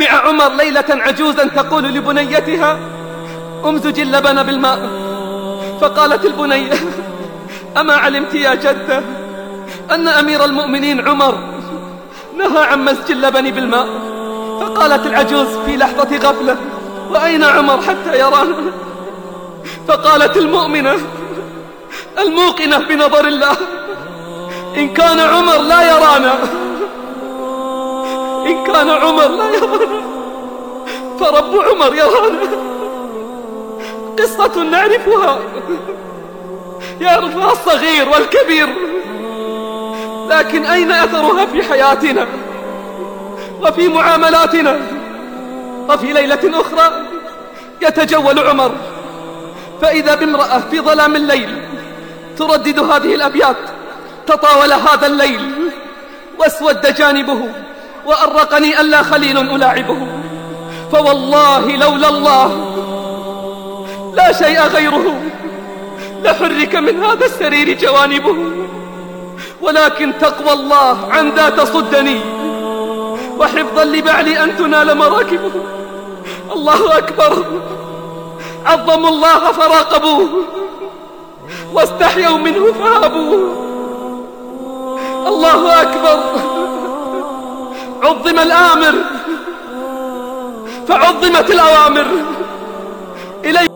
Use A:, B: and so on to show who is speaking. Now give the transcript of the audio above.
A: سمع عمر ليلة عجوزا تقول لبنيتها امزج اللبن بالماء. فقالت البنية أما علمت يا جدة أن أمير المؤمنين عمر نهى عن مزج اللبن بالماء. فقالت العجوز في لحظة غفلة وأين عمر حتى يرانا فقالت المؤمنة الموقنة بنظر الله إن كان عمر لا يرانا. كان عمر. لا فرب عمر يرانا قصة نعرفها. يعرفها الصغير والكبير. لكن أين أثرها في حياتنا؟ وفي معاملاتنا؟ وفي ليلة أخرى يتجول عمر. فإذا بامرأة في ظلام الليل تردد هذه الأبيات تطاول هذا الليل واسود جانبه. وأرقني ألا خليل ألاعبه. فوالله لولا الله لا شيء غيره. لحرك من هذا السرير جوانبه. ولكن تقوى الله عن ذا تصدني. وحفظا لبعلي أن تنال مراكبه. الله أكبر. عظموا الله فراقبوه. واستحيوا منه فهابوه. الله أكبر. عظم الآمر. فعظمت الأوامر. إليه